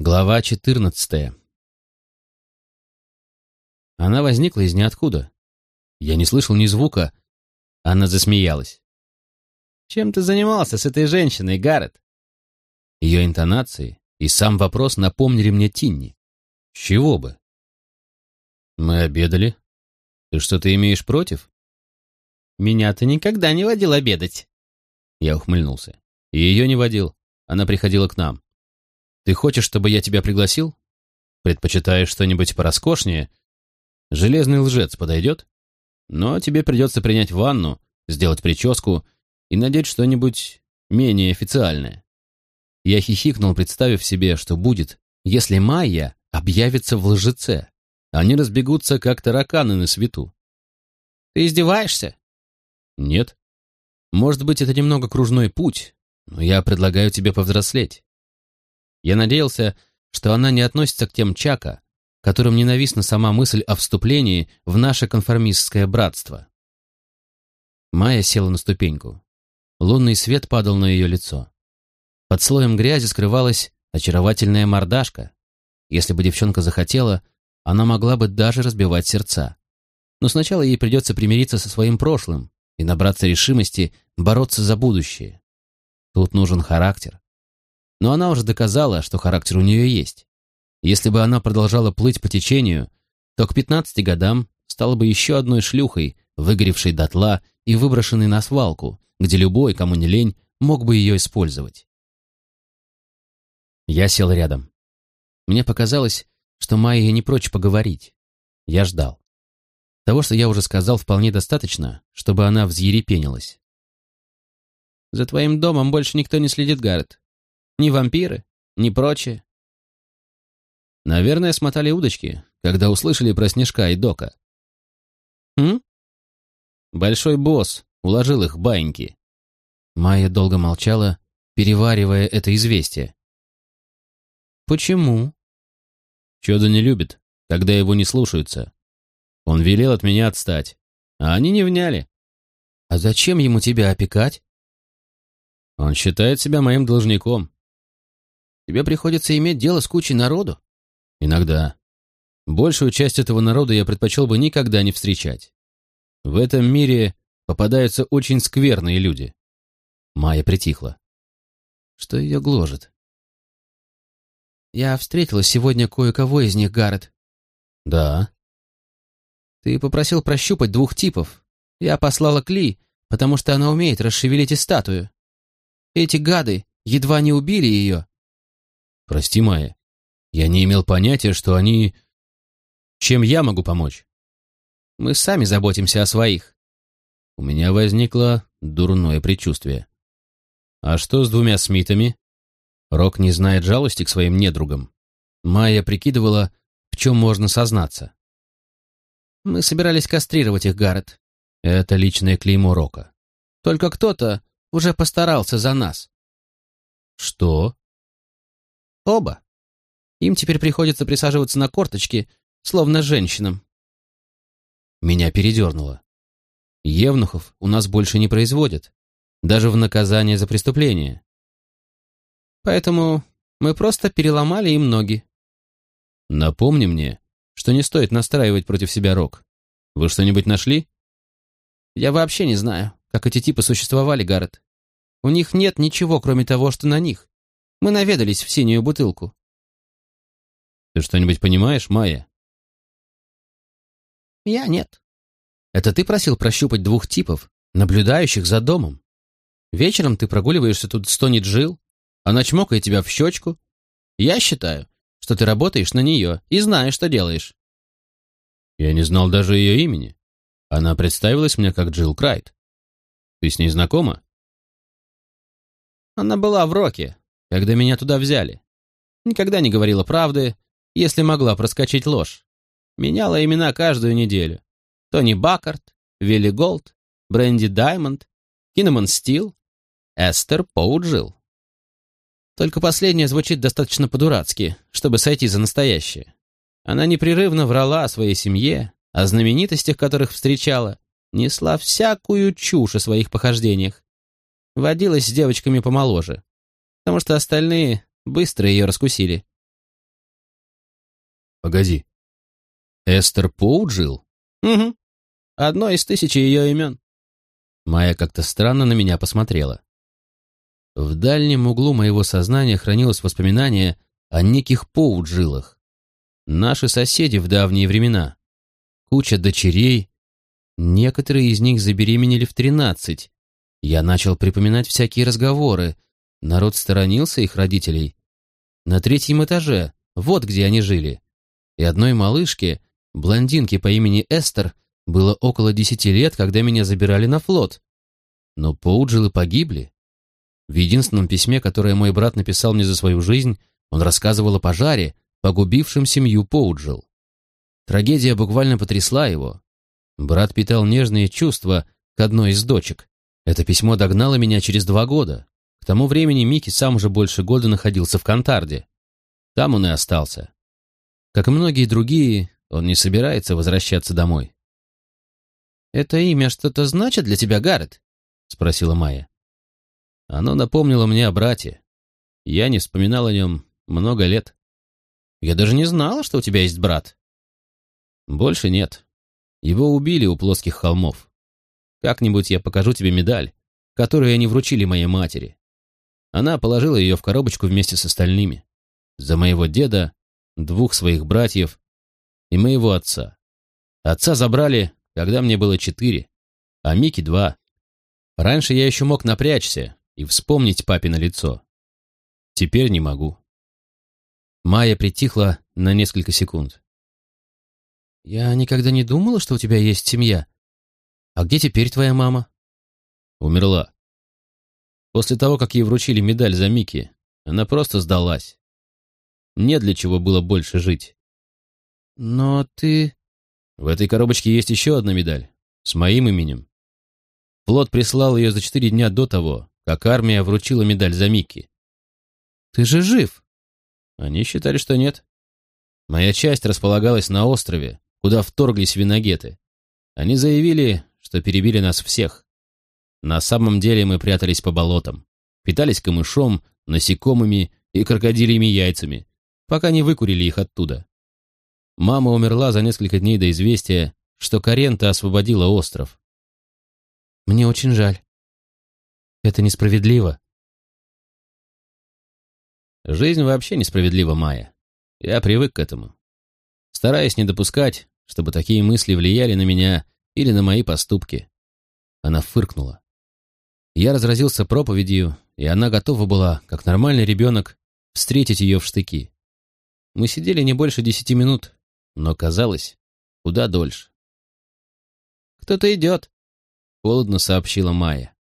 Глава 14 Она возникла из ниоткуда. Я не слышал ни звука. Она засмеялась. «Чем ты занимался с этой женщиной, Гаррет?» Ее интонации и сам вопрос напомнили мне Тинни. Чего бы? Мы обедали. Ты что-то имеешь против? Меня ты никогда не водил обедать. Я ухмыльнулся. Ее не водил. Она приходила к нам. Ты хочешь, чтобы я тебя пригласил? Предпочитаешь что-нибудь пороскошнее? Железный лжец подойдет? Но тебе придется принять ванну, сделать прическу и надеть что-нибудь менее официальное. Я хихикнул, представив себе, что будет, если Майя объявится в лжеце. Они разбегутся, как тараканы на свету. «Ты издеваешься?» «Нет. Может быть, это немного кружной путь, но я предлагаю тебе повзрослеть. Я надеялся, что она не относится к тем Чака, которым ненавистна сама мысль о вступлении в наше конформистское братство. Майя села на ступеньку. Лунный свет падал на ее лицо. Под слоем грязи скрывалась очаровательная мордашка. Если бы девчонка захотела, она могла бы даже разбивать сердца. Но сначала ей придется примириться со своим прошлым и набраться решимости бороться за будущее. Тут нужен характер. Но она уже доказала, что характер у нее есть. Если бы она продолжала плыть по течению, то к 15 годам стала бы еще одной шлюхой, выгоревшей дотла и выброшенной на свалку, где любой, кому не лень, мог бы ее использовать. Я сел рядом. Мне показалось, что Майя не прочь поговорить. Я ждал. Того, что я уже сказал, вполне достаточно, чтобы она взъерепенилась. «За твоим домом больше никто не следит, Гаррет. Ни вампиры, ни прочее. Наверное, смотали удочки, когда услышали про Снежка и Дока. М? Большой босс уложил их баиньки. Майя долго молчала, переваривая это известие. Почему? Чудо не любит, когда его не слушаются. Он велел от меня отстать, а они не вняли. А зачем ему тебя опекать? Он считает себя моим должником. Тебе приходится иметь дело с кучей народу? Иногда. Большую часть этого народа я предпочел бы никогда не встречать. В этом мире попадаются очень скверные люди. Майя притихла. Что ее гложет? Я встретила сегодня кое-кого из них, Гаррет. Да. Ты попросил прощупать двух типов. Я послала Кли, потому что она умеет расшевелить и статую. Эти гады едва не убили ее, Прости, Майя. Я не имел понятия, что они... Чем я могу помочь? Мы сами заботимся о своих. У меня возникло дурное предчувствие. А что с двумя Смитами? Рок не знает жалости к своим недругам. Майя прикидывала, в чем можно сознаться. Мы собирались кастрировать их, Гаррет. Это личное клеймо Рока. Только кто-то уже постарался за нас. Что? Оба. Им теперь приходится присаживаться на корточки, словно женщинам. Меня передернуло. Евнухов у нас больше не производят, даже в наказание за преступление. Поэтому мы просто переломали им ноги. Напомни мне, что не стоит настраивать против себя рок. Вы что-нибудь нашли? Я вообще не знаю, как эти типы существовали, Гаррет. У них нет ничего, кроме того, что на них. Мы наведались в синюю бутылку. Ты что-нибудь понимаешь, Майя? Я нет. Это ты просил прощупать двух типов, наблюдающих за домом. Вечером ты прогуливаешься тут стонет жил, она чмокает тебя в щечку. Я считаю, что ты работаешь на нее и знаешь, что делаешь. Я не знал даже ее имени. Она представилась мне как Джилл Крайт. Ты с ней знакома? Она была в Роке, когда меня туда взяли. Никогда не говорила правды, если могла проскочить ложь. Меняла имена каждую неделю. Тони Баккарт, Вилли Голд, Бренди Даймонд, Кинеман Стил, Эстер Поуджил. Только последнее звучит достаточно по-дурацки, чтобы сойти за настоящее. Она непрерывно врала о своей семье, о знаменитостях, которых встречала, несла всякую чушь о своих похождениях. Водилась с девочками помоложе, потому что остальные быстро ее раскусили. Погоди. Эстер Поуджил? Угу. Одно из тысячи ее имен. Майя как-то странно на меня посмотрела. В дальнем углу моего сознания хранилось воспоминание о неких Поуджилах. Наши соседи в давние времена. Куча дочерей. Некоторые из них забеременели в тринадцать. Я начал припоминать всякие разговоры. Народ сторонился их родителей. На третьем этаже, вот где они жили. И одной малышке, блондинке по имени Эстер, было около десяти лет, когда меня забирали на флот. Но Поуджилы погибли. В единственном письме, которое мой брат написал мне за свою жизнь, он рассказывал о пожаре, погубившем семью Поуджил. Трагедия буквально потрясла его. Брат питал нежные чувства к одной из дочек. Это письмо догнало меня через два года. Тому времени Микки сам уже больше года находился в Кантарде. Там он и остался. Как и многие другие, он не собирается возвращаться домой. «Это имя что-то значит для тебя, Гаррет?» — спросила Майя. Оно напомнило мне о брате. Я не вспоминал о нем много лет. Я даже не знала, что у тебя есть брат. Больше нет. Его убили у плоских холмов. Как-нибудь я покажу тебе медаль, которую они вручили моей матери. Она положила ее в коробочку вместе с остальными. За моего деда, двух своих братьев и моего отца. Отца забрали, когда мне было четыре, а Мики два. Раньше я еще мог напрячься и вспомнить папино лицо. Теперь не могу. Майя притихла на несколько секунд. «Я никогда не думала, что у тебя есть семья. А где теперь твоя мама?» Умерла. После того, как ей вручили медаль за Микки, она просто сдалась. Не для чего было больше жить. «Но ты...» В этой коробочке есть еще одна медаль. С моим именем. Флот прислал ее за четыре дня до того, как армия вручила медаль за Микки. «Ты же жив!» Они считали, что нет. Моя часть располагалась на острове, куда вторглись виногеты. Они заявили, что перебили нас всех. На самом деле мы прятались по болотам, питались камышом, насекомыми и крокодильями яйцами, пока не выкурили их оттуда. Мама умерла за несколько дней до известия, что Карента освободила остров. Мне очень жаль. Это несправедливо. Жизнь вообще несправедлива, Майя. Я привык к этому. Стараюсь не допускать, чтобы такие мысли влияли на меня или на мои поступки. Она фыркнула. Я разразился проповедью, и она готова была, как нормальный ребенок, встретить ее в штыки. Мы сидели не больше десяти минут, но казалось, куда дольше. «Кто-то идет», — холодно сообщила Майя.